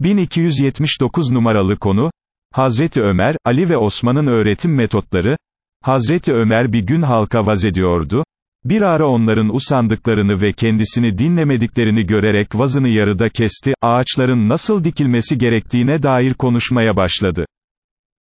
1279 numaralı konu, Hazreti Ömer, Ali ve Osman'ın öğretim metotları, Hazreti Ömer bir gün halka vaz ediyordu, bir ara onların usandıklarını ve kendisini dinlemediklerini görerek vazını yarıda kesti, ağaçların nasıl dikilmesi gerektiğine dair konuşmaya başladı.